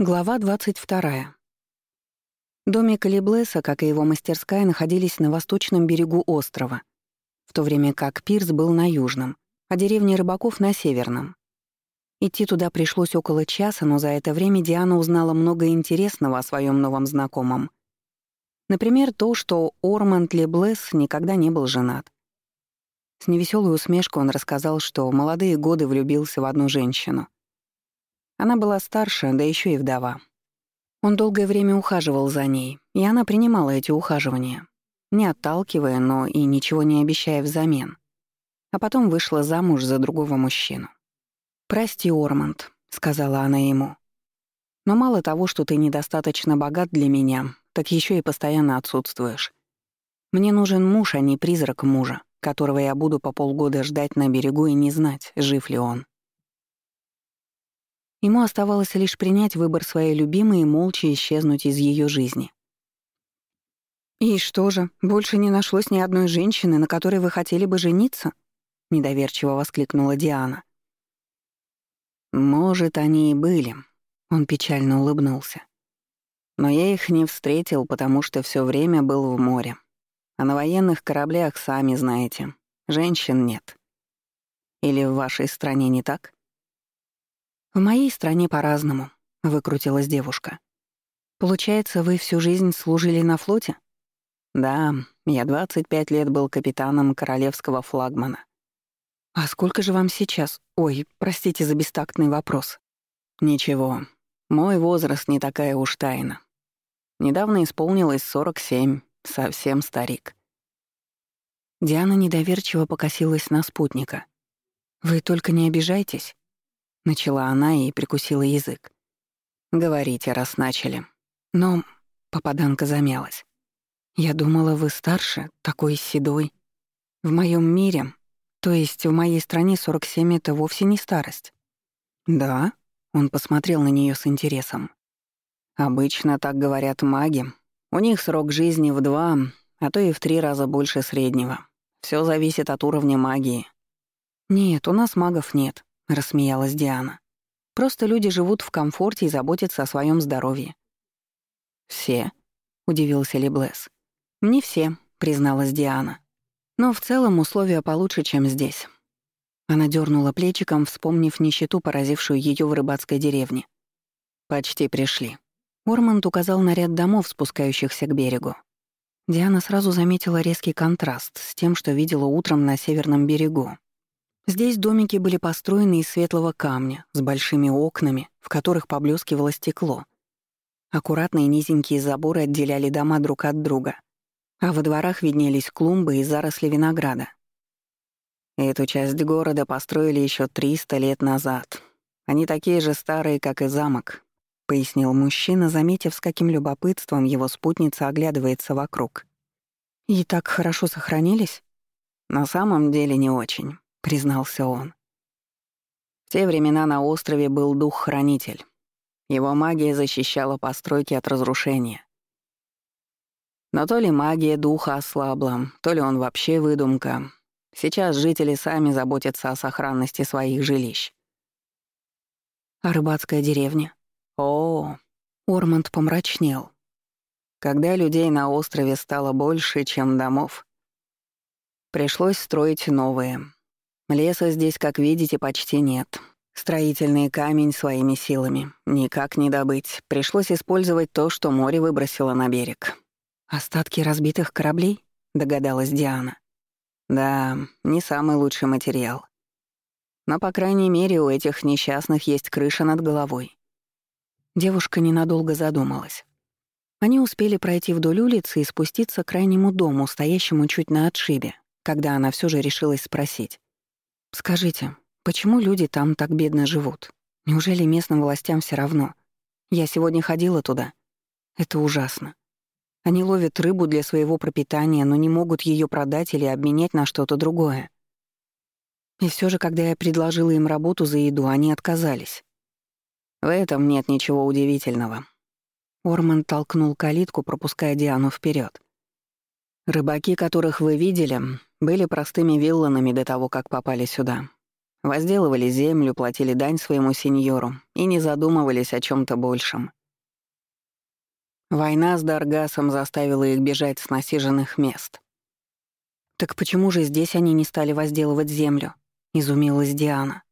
Глава 22. Домик Либлеса, как и его мастерская, находились на восточном берегу острова, в то время как пирс был на южном, а деревня рыбаков — на северном. Идти туда пришлось около часа, но за это время Диана узнала много интересного о своем новом знакомом. Например, то, что Орманд Леблес никогда не был женат. С невеселой усмешкой он рассказал, что в молодые годы влюбился в одну женщину — она была старше, да еще и вдова. Он долгое время ухаживал за ней, и она принимала эти ухаживания, не отталкивая, но и ничего не обещая взамен. А потом вышла замуж за другого мужчину. «Прости, Орманд», — сказала она ему. «Но мало того, что ты недостаточно богат для меня, так еще и постоянно отсутствуешь. Мне нужен муж, а не призрак мужа, которого я буду по полгода ждать на берегу и не знать, жив ли он. Ему оставалось лишь принять выбор своей любимой и молча исчезнуть из ее жизни. «И что же, больше не нашлось ни одной женщины, на которой вы хотели бы жениться?» — недоверчиво воскликнула Диана. «Может, они и были», — он печально улыбнулся. «Но я их не встретил, потому что все время был в море. А на военных кораблях, сами знаете, женщин нет. Или в вашей стране не так?» «В моей стране по-разному», — выкрутилась девушка. «Получается, вы всю жизнь служили на флоте?» «Да, я 25 лет был капитаном королевского флагмана». «А сколько же вам сейчас? Ой, простите за бестактный вопрос». «Ничего, мой возраст не такая уж тайна. Недавно исполнилось 47, совсем старик». Диана недоверчиво покосилась на спутника. «Вы только не обижайтесь. Начала она и прикусила язык. «Говорите, раз начали». Но попаданка замялась. «Я думала, вы старше, такой седой. В моем мире, то есть в моей стране 47 — это вовсе не старость». «Да?» — он посмотрел на нее с интересом. «Обычно так говорят маги. У них срок жизни в два, а то и в три раза больше среднего. Все зависит от уровня магии». «Нет, у нас магов нет», — рассмеялась Диана. «Просто люди живут в комфорте и заботятся о своем здоровье». «Все?» — удивился Леблес. «Не все», — призналась Диана. «Но в целом условия получше, чем здесь». Она дернула плечиком, вспомнив нищету, поразившую ее в рыбацкой деревне. «Почти пришли». Орманд указал на ряд домов, спускающихся к берегу. Диана сразу заметила резкий контраст с тем, что видела утром на северном берегу. Здесь домики были построены из светлого камня, с большими окнами, в которых поблескивало стекло. Аккуратные низенькие заборы отделяли дома друг от друга, а во дворах виднелись клумбы и заросли винограда. Эту часть города построили еще 300 лет назад. Они такие же старые, как и замок, — пояснил мужчина, заметив, с каким любопытством его спутница оглядывается вокруг. «И так хорошо сохранились?» «На самом деле не очень признался он. В те времена на острове был дух-хранитель. Его магия защищала постройки от разрушения. Но то ли магия духа ослабла, то ли он вообще выдумка. Сейчас жители сами заботятся о сохранности своих жилищ. А рыбацкая деревня? О, Орманд помрачнел. Когда людей на острове стало больше, чем домов, пришлось строить новые, Леса здесь, как видите, почти нет. Строительный камень своими силами. Никак не добыть. Пришлось использовать то, что море выбросило на берег. «Остатки разбитых кораблей?» — догадалась Диана. «Да, не самый лучший материал. Но, по крайней мере, у этих несчастных есть крыша над головой». Девушка ненадолго задумалась. Они успели пройти вдоль улицы и спуститься к крайнему дому, стоящему чуть на отшибе, когда она все же решилась спросить. Скажите, почему люди там так бедно живут? Неужели местным властям все равно? Я сегодня ходила туда. Это ужасно. Они ловят рыбу для своего пропитания, но не могут ее продать или обменять на что-то другое. И все же, когда я предложила им работу за еду, они отказались. В этом нет ничего удивительного. Орман толкнул калитку, пропуская Диану вперед. Рыбаки, которых вы видели, были простыми вилланами до того, как попали сюда. Возделывали землю, платили дань своему сеньору и не задумывались о чем то большем. Война с Даргасом заставила их бежать с насиженных мест. «Так почему же здесь они не стали возделывать землю?» — изумилась Диана.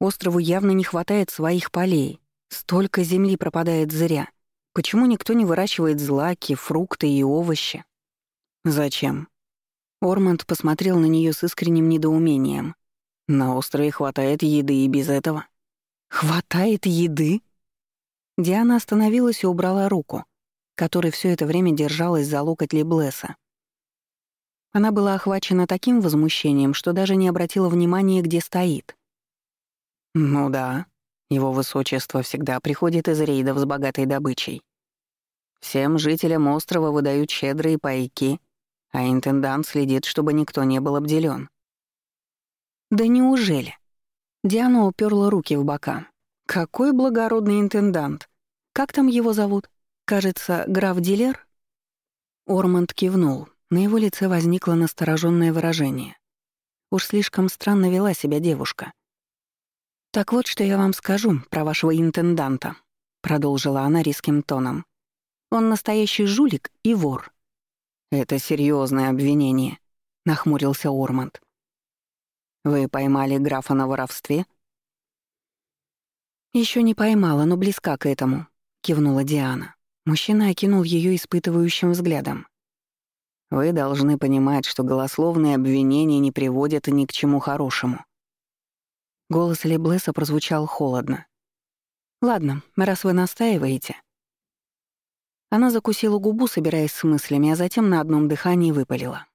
«Острову явно не хватает своих полей. Столько земли пропадает зря. Почему никто не выращивает злаки, фрукты и овощи?» «Зачем?» Орманд посмотрел на нее с искренним недоумением. «На острове хватает еды и без этого». «Хватает еды?» Диана остановилась и убрала руку, которой все это время держалась за локоть Леблеса. Она была охвачена таким возмущением, что даже не обратила внимания, где стоит. «Ну да, его высочество всегда приходит из рейдов с богатой добычей. Всем жителям острова выдают щедрые пайки, а интендант следит, чтобы никто не был обделен. «Да неужели?» Диана уперла руки в бока. «Какой благородный интендант! Как там его зовут? Кажется, граф Дилер?» Орманд кивнул. На его лице возникло настороженное выражение. Уж слишком странно вела себя девушка. «Так вот, что я вам скажу про вашего интенданта», — продолжила она резким тоном. «Он настоящий жулик и вор». «Это серьезное обвинение», — нахмурился Орманд. «Вы поймали графа на воровстве?» Еще не поймала, но близка к этому», — кивнула Диана. Мужчина окинул ее испытывающим взглядом. Вы должны понимать, что голословные обвинения не приводят ни к чему хорошему. Голос Леблеса прозвучал холодно. «Ладно, раз вы настаиваете». Она закусила губу, собираясь с мыслями, а затем на одном дыхании выпалила.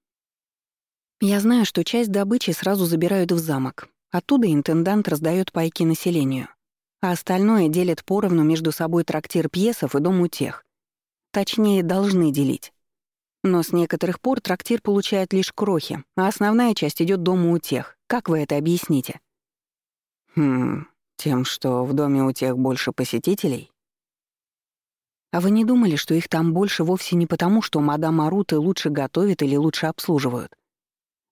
«Я знаю, что часть добычи сразу забирают в замок. Оттуда интендант раздает пайки населению, а остальное делят поровну между собой трактир пьесов и дом утех. Точнее, должны делить. Но с некоторых пор трактир получает лишь крохи, а основная часть идет дому у тех. Как вы это объясните? Хм, тем, что в доме у тех больше посетителей? А вы не думали, что их там больше вовсе не потому, что мадам Аруты лучше готовит или лучше обслуживают,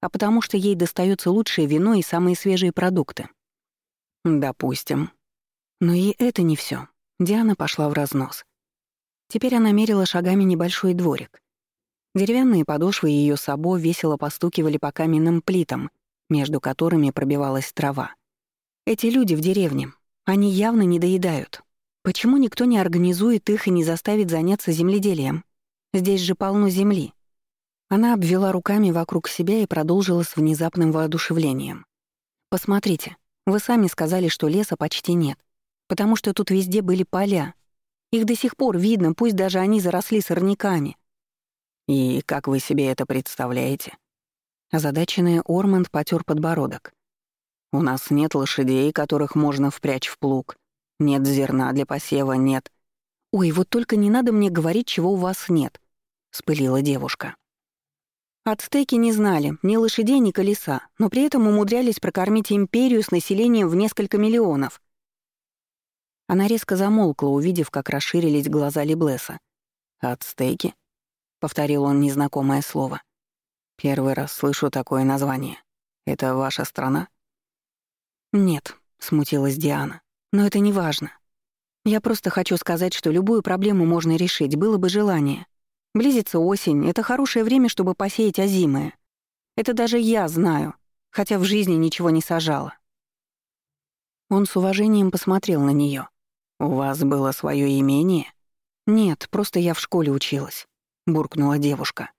а потому что ей достается лучшее вино и самые свежие продукты? Допустим. Но и это не все. Диана пошла в разнос. Теперь она мерила шагами небольшой дворик. Деревянные подошвы ее сабо весело постукивали по каменным плитам, между которыми пробивалась трава. Эти люди в деревне, они явно не доедают. Почему никто не организует их и не заставит заняться земледелием? Здесь же полно земли. Она обвела руками вокруг себя и продолжила с внезапным воодушевлением. «Посмотрите, вы сами сказали, что леса почти нет, потому что тут везде были поля. Их до сих пор видно, пусть даже они заросли сорняками. «И как вы себе это представляете?» Озадаченный Орманд потер подбородок. «У нас нет лошадей, которых можно впрячь в плуг. Нет зерна для посева, нет...» «Ой, вот только не надо мне говорить, чего у вас нет», — спылила девушка. Ацтеки не знали ни лошадей, ни колеса, но при этом умудрялись прокормить империю с населением в несколько миллионов. Она резко замолкла, увидев, как расширились глаза Леблеса. «Ацтеки?» повторил он незнакомое слово. Первый раз слышу такое название. Это ваша страна? Нет, смутилась Диана. Но это не важно. Я просто хочу сказать, что любую проблему можно решить, было бы желание. Близится осень, это хорошее время, чтобы посеять озимое. Это даже я знаю, хотя в жизни ничего не сажала. Он с уважением посмотрел на нее. «У вас было свое имение?» «Нет, просто я в школе училась. — буркнула девушка.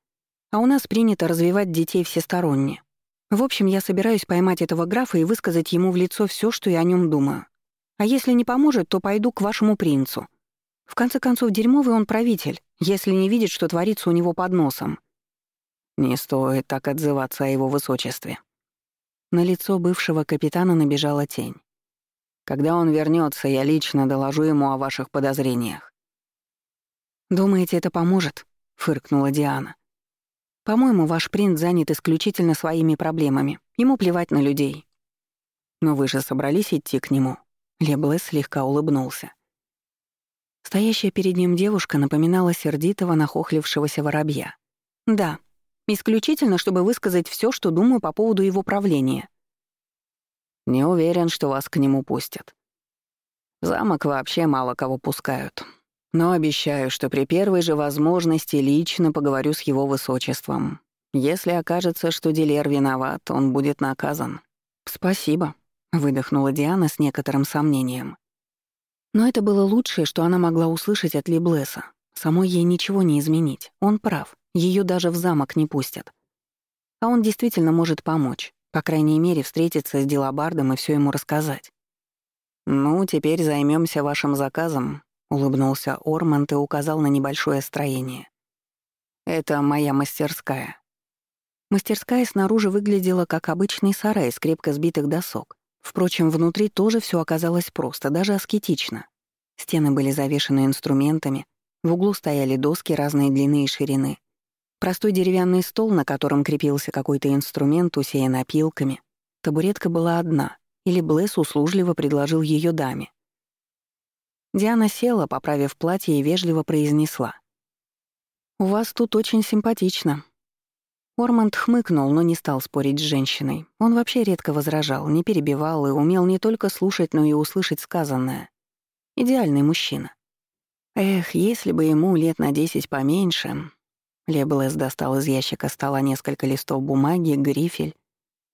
«А у нас принято развивать детей всесторонне. В общем, я собираюсь поймать этого графа и высказать ему в лицо все, что я о нем думаю. А если не поможет, то пойду к вашему принцу. В конце концов, дерьмовый он правитель, если не видит, что творится у него под носом». «Не стоит так отзываться о его высочестве». На лицо бывшего капитана набежала тень. «Когда он вернется, я лично доложу ему о ваших подозрениях». «Думаете, это поможет?» — фыркнула Диана. «По-моему, ваш принц занят исключительно своими проблемами. Ему плевать на людей». «Но вы же собрались идти к нему?» Леблес слегка улыбнулся. Стоящая перед ним девушка напоминала сердитого, нахохлившегося воробья. «Да, исключительно, чтобы высказать все, что думаю по поводу его правления». Не уверен, что вас к нему пустят. В замок вообще мало кого пускают. Но обещаю, что при первой же возможности лично поговорю с его высочеством. Если окажется, что Дилер виноват, он будет наказан. Спасибо, выдохнула Диана с некоторым сомнением. Но это было лучшее, что она могла услышать от Либлеса. Самой ей ничего не изменить. Он прав. Ее даже в замок не пустят. А он действительно может помочь. По крайней мере, встретиться с Дилабардом и все ему рассказать. «Ну, теперь займемся вашим заказом улыбнулся Орманд и указал на небольшое строение. Это моя мастерская. Мастерская снаружи выглядела как обычный сарай из крепко сбитых досок. Впрочем, внутри тоже все оказалось просто, даже аскетично. Стены были завешены инструментами, в углу стояли доски разной длины и ширины. Простой деревянный стол, на котором крепился какой-то инструмент, усеян опилками. Табуретка была одна, или Блесс услужливо предложил ее даме. Диана села, поправив платье, и вежливо произнесла. «У вас тут очень симпатично». Орманд хмыкнул, но не стал спорить с женщиной. Он вообще редко возражал, не перебивал и умел не только слушать, но и услышать сказанное. Идеальный мужчина. Эх, если бы ему лет на десять поменьше... Леблес достал из ящика стола несколько листов бумаги, грифель,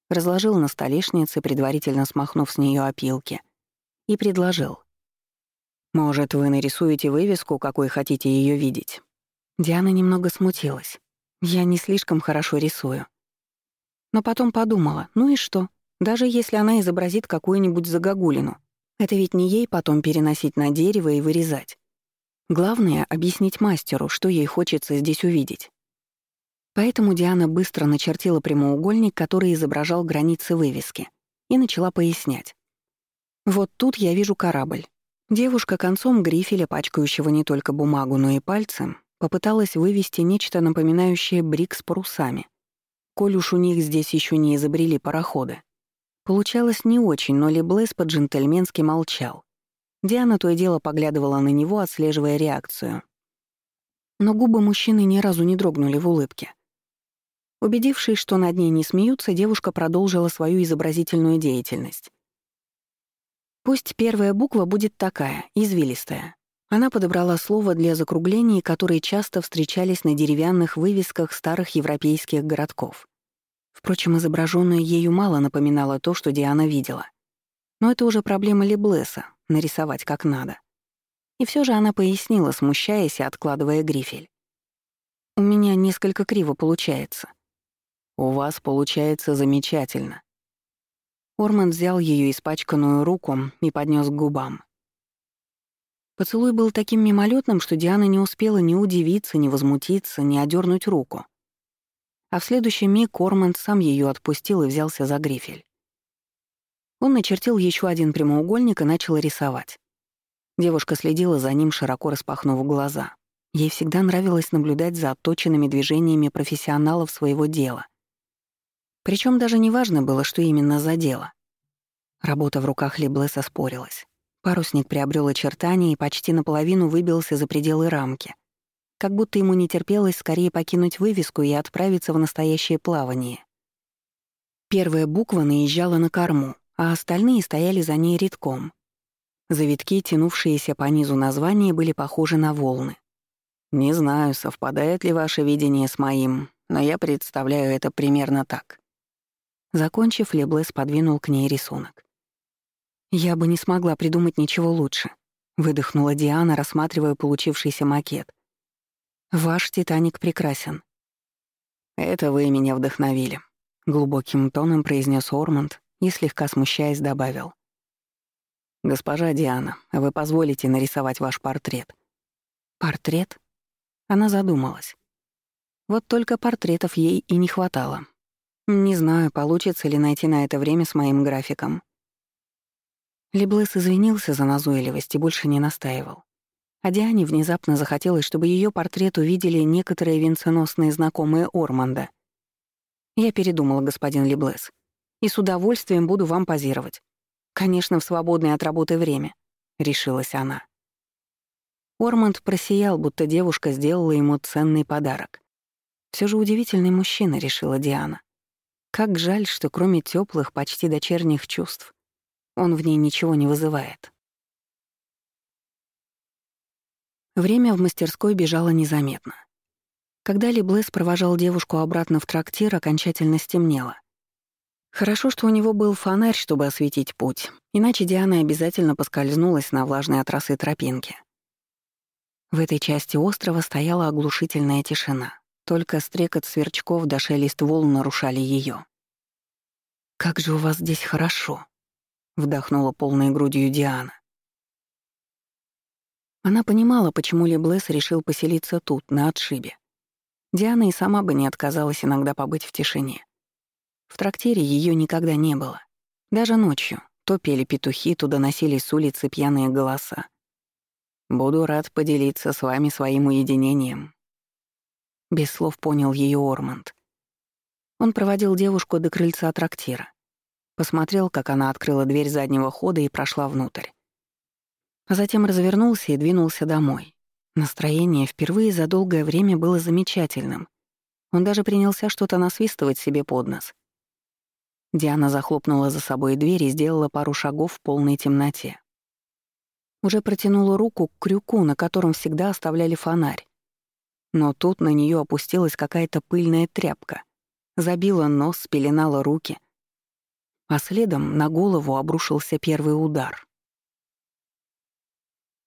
разложил на столешнице, предварительно смахнув с нее опилки, и предложил. Может, вы нарисуете вывеску, какой хотите ее видеть?» Диана немного смутилась. «Я не слишком хорошо рисую». Но потом подумала, ну и что? Даже если она изобразит какую-нибудь загогулину, это ведь не ей потом переносить на дерево и вырезать. Главное — объяснить мастеру, что ей хочется здесь увидеть. Поэтому Диана быстро начертила прямоугольник, который изображал границы вывески, и начала пояснять. «Вот тут я вижу корабль. Девушка концом грифеля, пачкающего не только бумагу, но и пальцы, попыталась вывести нечто напоминающее брик с парусами. Коль уж у них здесь еще не изобрели пароходы. Получалось не очень, но Леблес по-джентльменски молчал. Диана то и дело поглядывала на него, отслеживая реакцию. Но губы мужчины ни разу не дрогнули в улыбке. Убедившись, что над ней не смеются, девушка продолжила свою изобразительную деятельность. Пусть первая буква будет такая, извилистая. Она подобрала слово для закруглений, которые часто встречались на деревянных вывесках старых европейских городков. Впрочем, изображенное ею мало напоминало то, что Диана видела. Но это уже проблема Леблеса — нарисовать как надо. И все же она пояснила, смущаясь и откладывая грифель. «У меня несколько криво получается». «У вас получается замечательно», Орманд взял ее испачканную руку и поднес к губам. Поцелуй был таким мимолетным, что Диана не успела ни удивиться, ни возмутиться, ни одернуть руку. А в следующий миг Орманд сам ее отпустил и взялся за грифель. Он начертил еще один прямоугольник и начал рисовать. Девушка следила за ним, широко распахнув глаза. Ей всегда нравилось наблюдать за отточенными движениями профессионалов своего дела. Причем даже не важно было, что именно за дело. Работа в руках Леблеса спорилась. Парусник приобрел очертания и почти наполовину выбился за пределы рамки. Как будто ему не терпелось скорее покинуть вывеску и отправиться в настоящее плавание. Первая буква наезжала на корму, а остальные стояли за ней редком. Завитки, тянувшиеся по низу названия, были похожи на волны. «Не знаю, совпадает ли ваше видение с моим, но я представляю это примерно так. Закончив, Леблес подвинул к ней рисунок. «Я бы не смогла придумать ничего лучше», — выдохнула Диана, рассматривая получившийся макет. «Ваш «Титаник» прекрасен». «Это вы меня вдохновили», — глубоким тоном произнес Ормонд и, слегка смущаясь, добавил. «Госпожа Диана, вы позволите нарисовать ваш портрет?» «Портрет?» Она задумалась. Вот только портретов ей и не хватало. Не знаю, получится ли найти на это время с моим графиком. Леблес извинился за назойливость и больше не настаивал. А Диане внезапно захотелось, чтобы ее портрет увидели некоторые венценосные знакомые Орманда. Я передумала, господин Леблес, и с удовольствием буду вам позировать. Конечно, в свободное от работы время, — решилась она. Орманд просиял, будто девушка сделала ему ценный подарок. Все же удивительный мужчина, решила Диана. Как жаль, что кроме теплых, почти дочерних чувств, Он в ней ничего не вызывает. Время в мастерской бежало незаметно. Когда Леблес провожал девушку обратно в трактир, окончательно стемнело. Хорошо, что у него был фонарь, чтобы осветить путь, иначе Диана обязательно поскользнулась на влажной от росы тропинке. В этой части острова стояла оглушительная тишина. Только стрекот сверчков до шелест волн нарушали ее. «Как же у вас здесь хорошо!» — вдохнула полной грудью Диана. Она понимала, почему Леблес решил поселиться тут, на отшибе. Диана и сама бы не отказалась иногда побыть в тишине. В трактире ее никогда не было. Даже ночью. То пели петухи, то доносились с улицы пьяные голоса. «Буду рад поделиться с вами своим уединением». Без слов понял ее Орманд. Он проводил девушку до крыльца трактира. Посмотрел, как она открыла дверь заднего хода и прошла внутрь. Затем развернулся и двинулся домой. Настроение впервые за долгое время было замечательным. Он даже принялся что-то насвистывать себе под нос. Диана захлопнула за собой дверь и сделала пару шагов в полной темноте. Уже протянула руку к крюку, на котором всегда оставляли фонарь. Но тут на нее опустилась какая-то пыльная тряпка, забила нос, спеленала руки. А следом на голову обрушился первый удар —